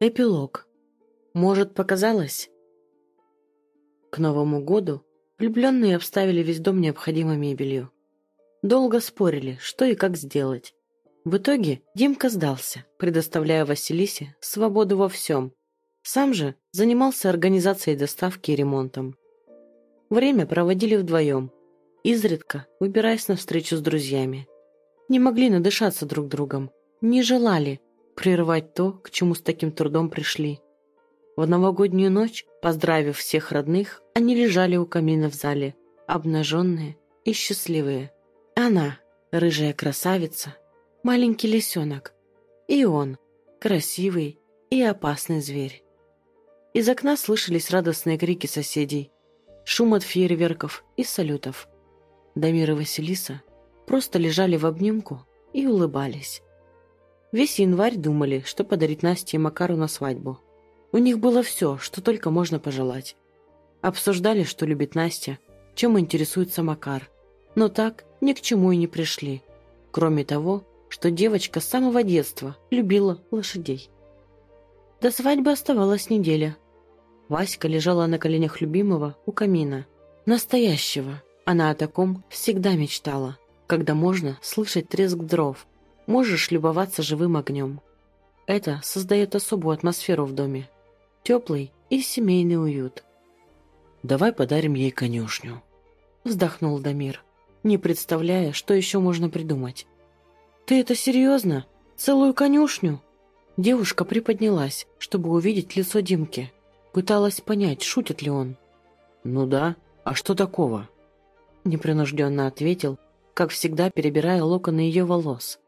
Эпилог. Может, показалось? К Новому году влюбленные обставили весь дом необходимой мебелью. Долго спорили, что и как сделать. В итоге Димка сдался, предоставляя Василисе свободу во всем. Сам же занимался организацией доставки и ремонтом. Время проводили вдвоем, изредка выбираясь на встречу с друзьями. Не могли надышаться друг другом, не желали прервать то, к чему с таким трудом пришли. В новогоднюю ночь, поздравив всех родных, они лежали у камина в зале, обнаженные и счастливые. Она, рыжая красавица, маленький лисенок, и он, красивый и опасный зверь. Из окна слышались радостные крики соседей, шум от фейерверков и салютов. Дамир и Василиса просто лежали в обнимку и улыбались. Весь январь думали, что подарить Насте и Макару на свадьбу. У них было все, что только можно пожелать. Обсуждали, что любит Настя, чем интересуется Макар. Но так ни к чему и не пришли. Кроме того, что девочка с самого детства любила лошадей. До свадьбы оставалась неделя. Васька лежала на коленях любимого у камина. Настоящего. Она о таком всегда мечтала, когда можно слышать треск дров, можешь любоваться живым огнем. Это создает особую атмосферу в доме теплый и семейный уют. «Давай подарим ей конюшню», — вздохнул Дамир, не представляя, что еще можно придумать. «Ты это серьезно? Целую конюшню?» Девушка приподнялась, чтобы увидеть лицо Димки. Пыталась понять, шутит ли он. «Ну да, а что такого?» Непринужденно ответил, как всегда перебирая локоны ее волос.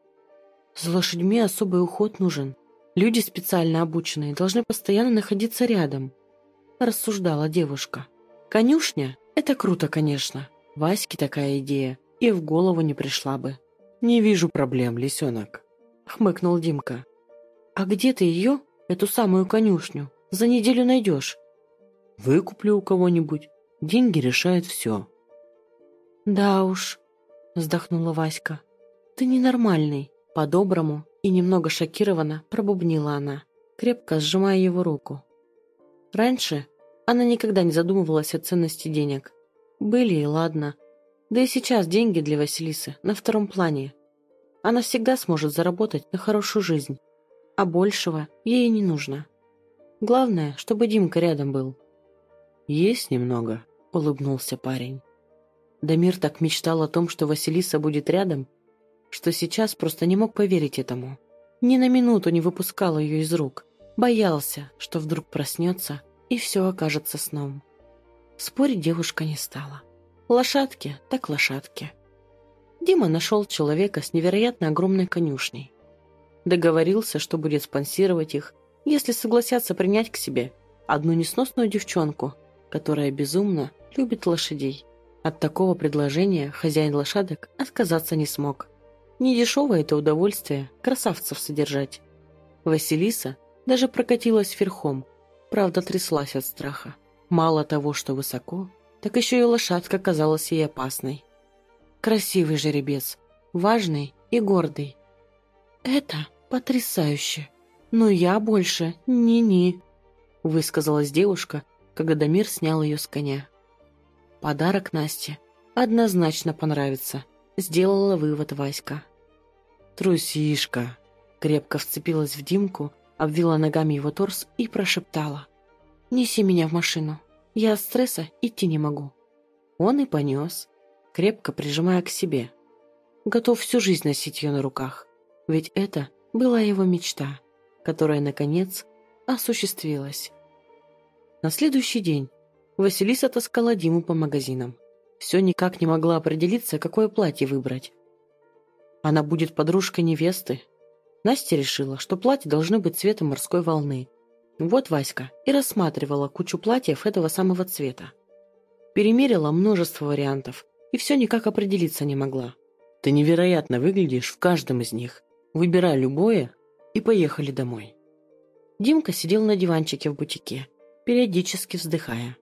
«За лошадьми особый уход нужен. Люди, специально обученные, должны постоянно находиться рядом», – рассуждала девушка. «Конюшня – это круто, конечно. Ваське такая идея и в голову не пришла бы». «Не вижу проблем, лисенок», – хмыкнул Димка. «А где ты ее, эту самую конюшню, за неделю найдешь?» «Выкуплю у кого-нибудь. Деньги решают все». «Да уж», – вздохнула Васька. «Ты ненормальный, по-доброму и немного шокированно пробубнила она, крепко сжимая его руку. Раньше она никогда не задумывалась о ценности денег. Были и ладно. Да и сейчас деньги для Василисы на втором плане. Она всегда сможет заработать на хорошую жизнь, а большего ей не нужно. Главное, чтобы Димка рядом был. «Есть немного», — улыбнулся парень. Дамир так мечтал о том, что Василиса будет рядом, что сейчас просто не мог поверить этому. Ни на минуту не выпускал ее из рук. Боялся, что вдруг проснется и все окажется сном. Спорить девушка не стала. Лошадки так лошадки. Дима нашел человека с невероятно огромной конюшней. Договорился, что будет спонсировать их, если согласятся принять к себе одну несносную девчонку, которая безумно любит лошадей. От такого предложения хозяин лошадок отказаться не смог. Недешевое это удовольствие красавцев содержать. Василиса даже прокатилась верхом, правда тряслась от страха. Мало того, что высоко, так еще и лошадка казалась ей опасной. Красивый жеребец, важный и гордый. «Это потрясающе! Но я больше ни-ни!» высказалась девушка, когда Дамир снял ее с коня. «Подарок Насте однозначно понравится», сделала вывод Васька. «Трусишка!» Крепко вцепилась в Димку, обвила ногами его торс и прошептала. «Неси меня в машину. Я от стресса идти не могу». Он и понес, крепко прижимая к себе. Готов всю жизнь носить ее на руках. Ведь это была его мечта, которая, наконец, осуществилась. На следующий день Василиса таскала Диму по магазинам. Все никак не могла определиться, какое платье выбрать. Она будет подружкой невесты. Настя решила, что платья должны быть цвета морской волны. Вот Васька и рассматривала кучу платьев этого самого цвета. Перемерила множество вариантов и все никак определиться не могла. «Ты невероятно выглядишь в каждом из них. Выбирай любое и поехали домой». Димка сидел на диванчике в бутике, периодически вздыхая.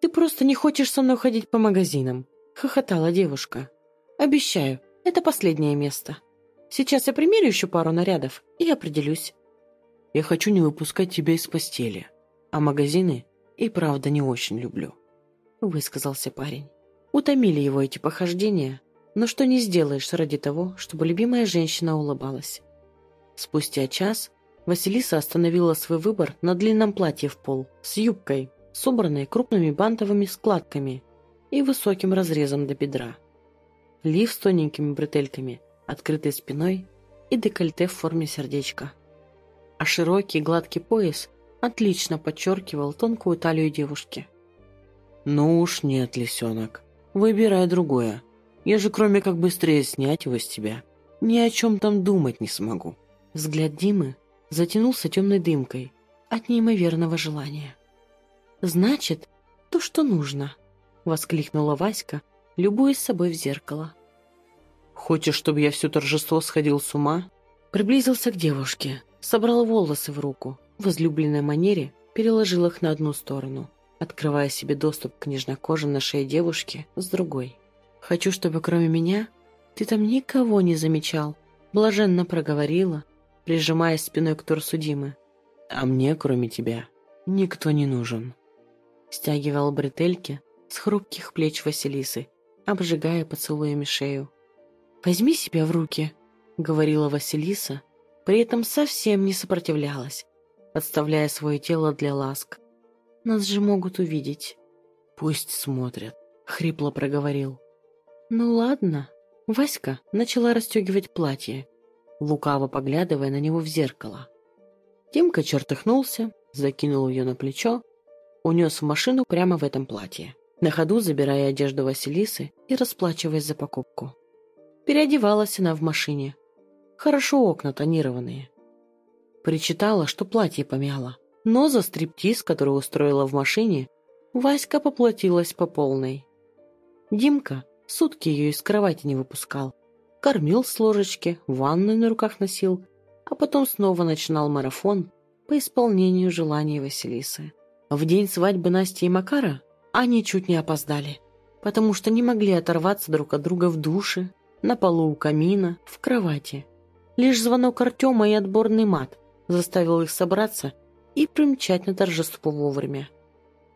«Ты просто не хочешь со мной ходить по магазинам», — хохотала девушка. «Обещаю, это последнее место. Сейчас я примерю еще пару нарядов и определюсь. я хочу не выпускать тебя из постели, а магазины и правда не очень люблю», — высказался парень. Утомили его эти похождения, но что не сделаешь ради того, чтобы любимая женщина улыбалась. Спустя час Василиса остановила свой выбор на длинном платье в пол с юбкой, собранной крупными бантовыми складками и высоким разрезом до бедра. Лиф с тоненькими бретельками, открытой спиной и декольте в форме сердечка. А широкий гладкий пояс отлично подчеркивал тонкую талию девушки. «Ну уж нет, лисенок, выбирай другое. Я же кроме как быстрее снять его с тебя, ни о чем там думать не смогу». Взгляд Димы затянулся темной дымкой от неимоверного желания. «Значит, то, что нужно», — воскликнула Васька, любуясь собой в зеркало. «Хочешь, чтобы я все торжество сходил с ума?» Приблизился к девушке, собрал волосы в руку, в излюбленной манере переложил их на одну сторону, открывая себе доступ к нежной коже на шее девушки с другой. «Хочу, чтобы кроме меня ты там никого не замечал», блаженно проговорила, прижимаясь спиной к торсу Димы. «А мне, кроме тебя, никто не нужен», стягивал бретельки с хрупких плеч Василисы обжигая поцелуями шею. «Возьми себя в руки», — говорила Василиса, при этом совсем не сопротивлялась, подставляя свое тело для ласк. «Нас же могут увидеть». «Пусть смотрят», — хрипло проговорил. «Ну ладно». Васька начала расстегивать платье, лукаво поглядывая на него в зеркало. Тимка чертыхнулся, закинул ее на плечо, унес в машину прямо в этом платье на ходу забирая одежду Василисы и расплачиваясь за покупку. Переодевалась она в машине. Хорошо окна тонированные. Причитала, что платье помяло, но за стриптиз, который устроила в машине, Васька поплатилась по полной. Димка сутки ее из кровати не выпускал. Кормил с ложечки, ванную на руках носил, а потом снова начинал марафон по исполнению желаний Василисы. В день свадьбы Насти и Макара они чуть не опоздали, потому что не могли оторваться друг от друга в душе, на полу у камина, в кровати. Лишь звонок Артема и отборный мат заставил их собраться и примчать на торжество вовремя.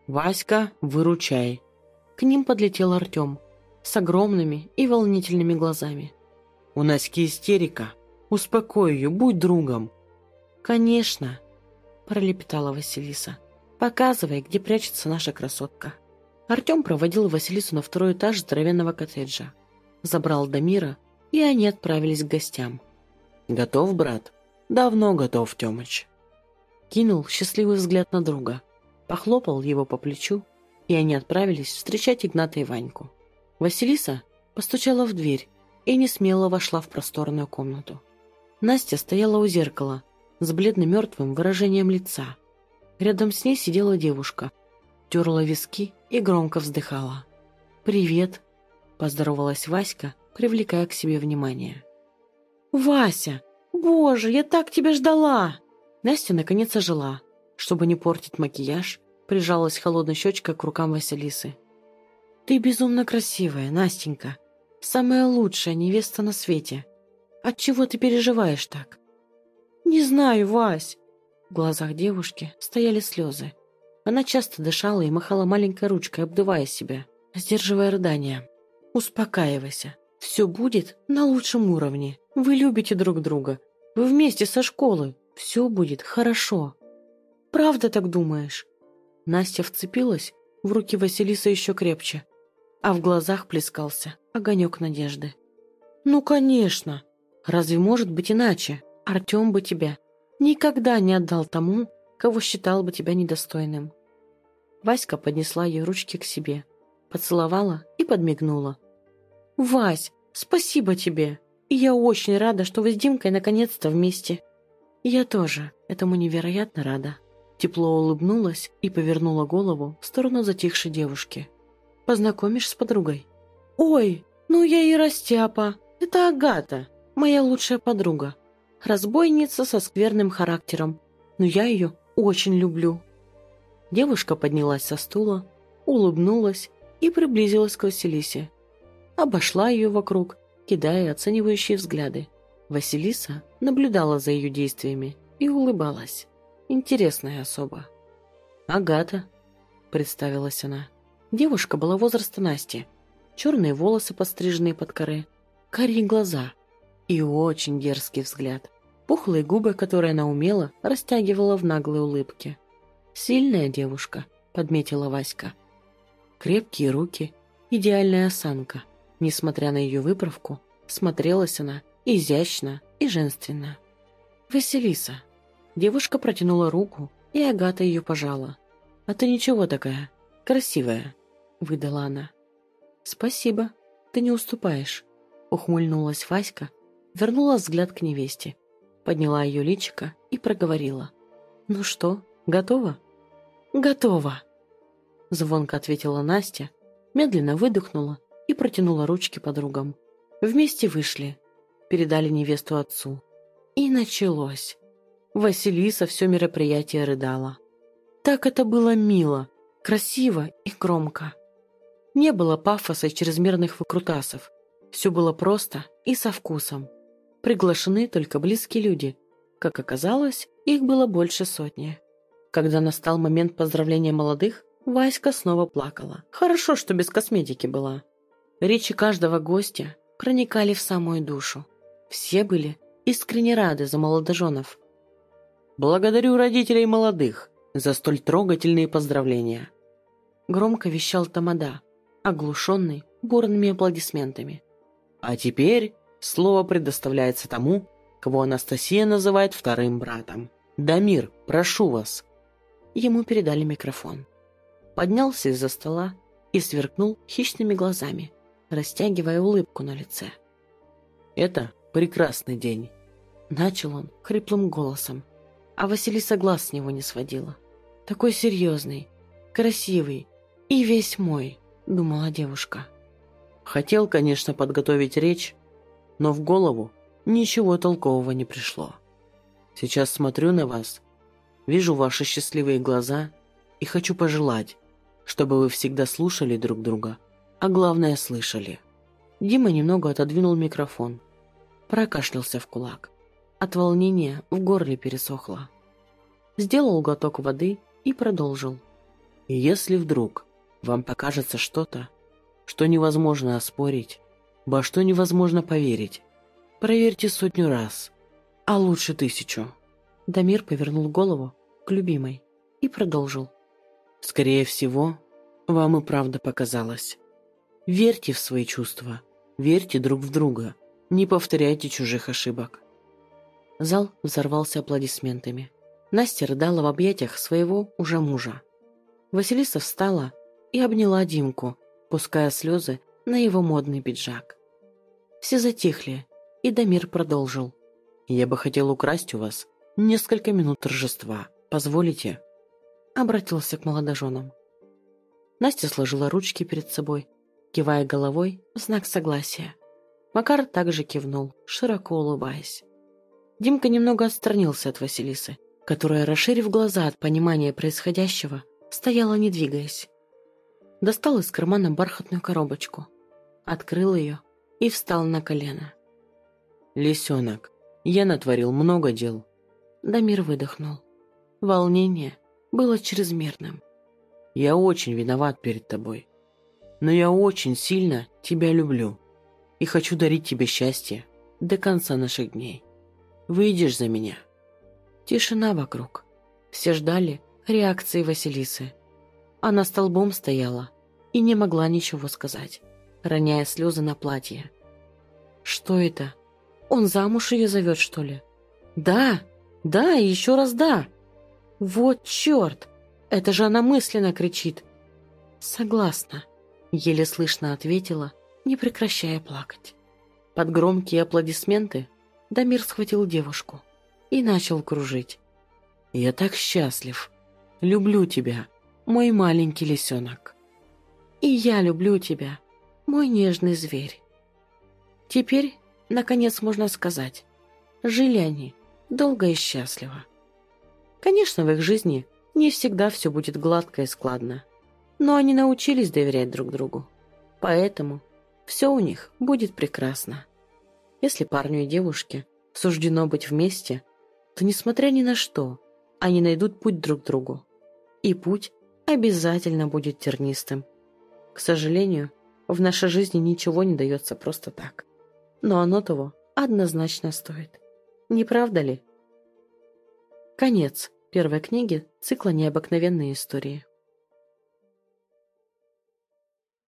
«Васька, выручай!» К ним подлетел Артем с огромными и волнительными глазами. «У Наськи истерика. Успокой ее, будь другом». «Конечно», – пролепетала Василиса. «Показывай, где прячется наша красотка». Артем проводил Василису на второй этаж здоровенного коттеджа. Забрал Дамира, и они отправились к гостям. «Готов, брат?» «Давно готов, Тёмыч». Кинул счастливый взгляд на друга, похлопал его по плечу, и они отправились встречать Игната и Ваньку. Василиса постучала в дверь и не смело вошла в просторную комнату. Настя стояла у зеркала с бледно-мертвым выражением лица. Рядом с ней сидела девушка, терла виски и громко вздыхала. «Привет», – поздоровалась Васька, привлекая к себе внимание. «Вася! Боже, я так тебя ждала!» Настя наконец ожила. Чтобы не портить макияж, прижалась холодной щечкой к рукам Василисы. «Ты безумно красивая, Настенька. Самая лучшая невеста на свете. Отчего ты переживаешь так?» «Не знаю, Вась!» В глазах девушки стояли слезы. Она часто дышала и махала маленькой ручкой, обдувая себя, сдерживая рыдания. «Успокаивайся. Все будет на лучшем уровне. Вы любите друг друга. Вы вместе со школы. Все будет хорошо. Правда так думаешь?» Настя вцепилась в руки Василиса еще крепче, а в глазах плескался огонек надежды. «Ну, конечно! Разве может быть иначе? Артем бы тебя никогда не отдал тому, кого считал бы тебя недостойным. Васька поднесла ее ручки к себе, поцеловала и подмигнула. «Вась, спасибо тебе! И я очень рада, что вы с Димкой наконец-то вместе!» «Я тоже этому невероятно рада!» Тепло улыбнулась и повернула голову в сторону затихшей девушки. «Познакомишь с подругой?» «Ой, ну я и растяпа! Это Агата, моя лучшая подруга. Разбойница со скверным характером, но я ее очень люблю». Девушка поднялась со стула, улыбнулась и приблизилась к Василисе. Обошла ее вокруг, кидая оценивающие взгляды. Василиса наблюдала за ее действиями и улыбалась. Интересная особа. «Агата», — представилась она. Девушка была возраста Насти. Черные волосы, подстриженные под коры, карие глаза и очень дерзкий взгляд. Пухлые губы, которые она умела, растягивала в наглой улыбке. «Сильная девушка», — подметила Васька. Крепкие руки, идеальная осанка. Несмотря на ее выправку, смотрелась она изящно и женственно. «Василиса». Девушка протянула руку, и Агата ее пожала. «А ты ничего такая, красивая», — выдала она. «Спасибо, ты не уступаешь», — ухмыльнулась Васька, вернула взгляд к невесте, подняла ее личико и проговорила. «Ну что, готова?» «Готова», — звонко ответила Настя, медленно выдохнула и протянула ручки подругам. Вместе вышли, передали невесту отцу. И началось. Василиса все мероприятие рыдала. Так это было мило, красиво и громко. Не было пафоса и чрезмерных выкрутасов. Все было просто и со вкусом. Приглашены только близкие люди. Как оказалось, их было больше сотни. Когда настал момент поздравления молодых, Васька снова плакала. Хорошо, что без косметики была. Речи каждого гостя проникали в самую душу. Все были искренне рады за молодоженов. «Благодарю родителей молодых за столь трогательные поздравления», громко вещал Тамада, оглушенный бурными аплодисментами. «А теперь слово предоставляется тому, кого Анастасия называет вторым братом. Дамир, прошу вас». Ему передали микрофон. Поднялся из-за стола и сверкнул хищными глазами, растягивая улыбку на лице. «Это прекрасный день», — начал он хриплым голосом, а Василиса глаз с него не сводила. «Такой серьезный, красивый и весь мой», — думала девушка. Хотел, конечно, подготовить речь, но в голову ничего толкового не пришло. Сейчас смотрю на вас, вижу ваши счастливые глаза и хочу пожелать, чтобы вы всегда слушали друг друга, а главное слышали. Дима немного отодвинул микрофон, прокашлялся в кулак. От волнения в горле пересохло. Сделал глоток воды и продолжил. Если вдруг вам покажется что-то, что невозможно оспорить, во что невозможно поверить, проверьте сотню раз, а лучше тысячу. Дамир повернул голову к любимой и продолжил. Скорее всего, вам и правда показалось. Верьте в свои чувства, верьте друг в друга, не повторяйте чужих ошибок. Зал взорвался аплодисментами. Настя рыдала в объятиях своего уже мужа. Василиса встала и обняла Димку, пуская слезы на его модный пиджак. Все затихли, и Дамир продолжил. «Я бы хотел украсть у вас несколько минут торжества. Позволите?» Обратился к молодоженам. Настя сложила ручки перед собой, кивая головой в знак согласия. Макар также кивнул, широко улыбаясь. Димка немного отстранился от Василисы, которая, расширив глаза от понимания происходящего, стояла не двигаясь. Достал из кармана бархатную коробочку, открыл ее и встал на колено. «Лисенок, я натворил много дел». Дамир выдохнул. Волнение было чрезмерным. «Я очень виноват перед тобой, но я очень сильно тебя люблю и хочу дарить тебе счастье до конца наших дней. Выйдешь за меня?» Тишина вокруг. Все ждали реакции Василисы. Она столбом стояла и не могла ничего сказать, роняя слезы на платье. «Что это? Он замуж ее зовет, что ли?» «Да, да и еще раз да!» «Вот черт! Это же она мысленно кричит!» «Согласна», — еле слышно ответила, не прекращая плакать. Под громкие аплодисменты Дамир схватил девушку и начал кружить. «Я так счастлив! Люблю тебя, мой маленький лисенок!» «И я люблю тебя, мой нежный зверь!» Теперь, наконец, можно сказать, жили они долго и счастливо. Конечно, в их жизни не всегда все будет гладко и складно, но они научились доверять друг другу, поэтому все у них будет прекрасно. Если парню и девушке суждено быть вместе, то, несмотря ни на что, они найдут путь друг к другу. И путь обязательно будет тернистым. К сожалению, в нашей жизни ничего не дается просто так. Но оно того однозначно стоит. Не правда ли? Конец первой книги цикла «Необыкновенные истории».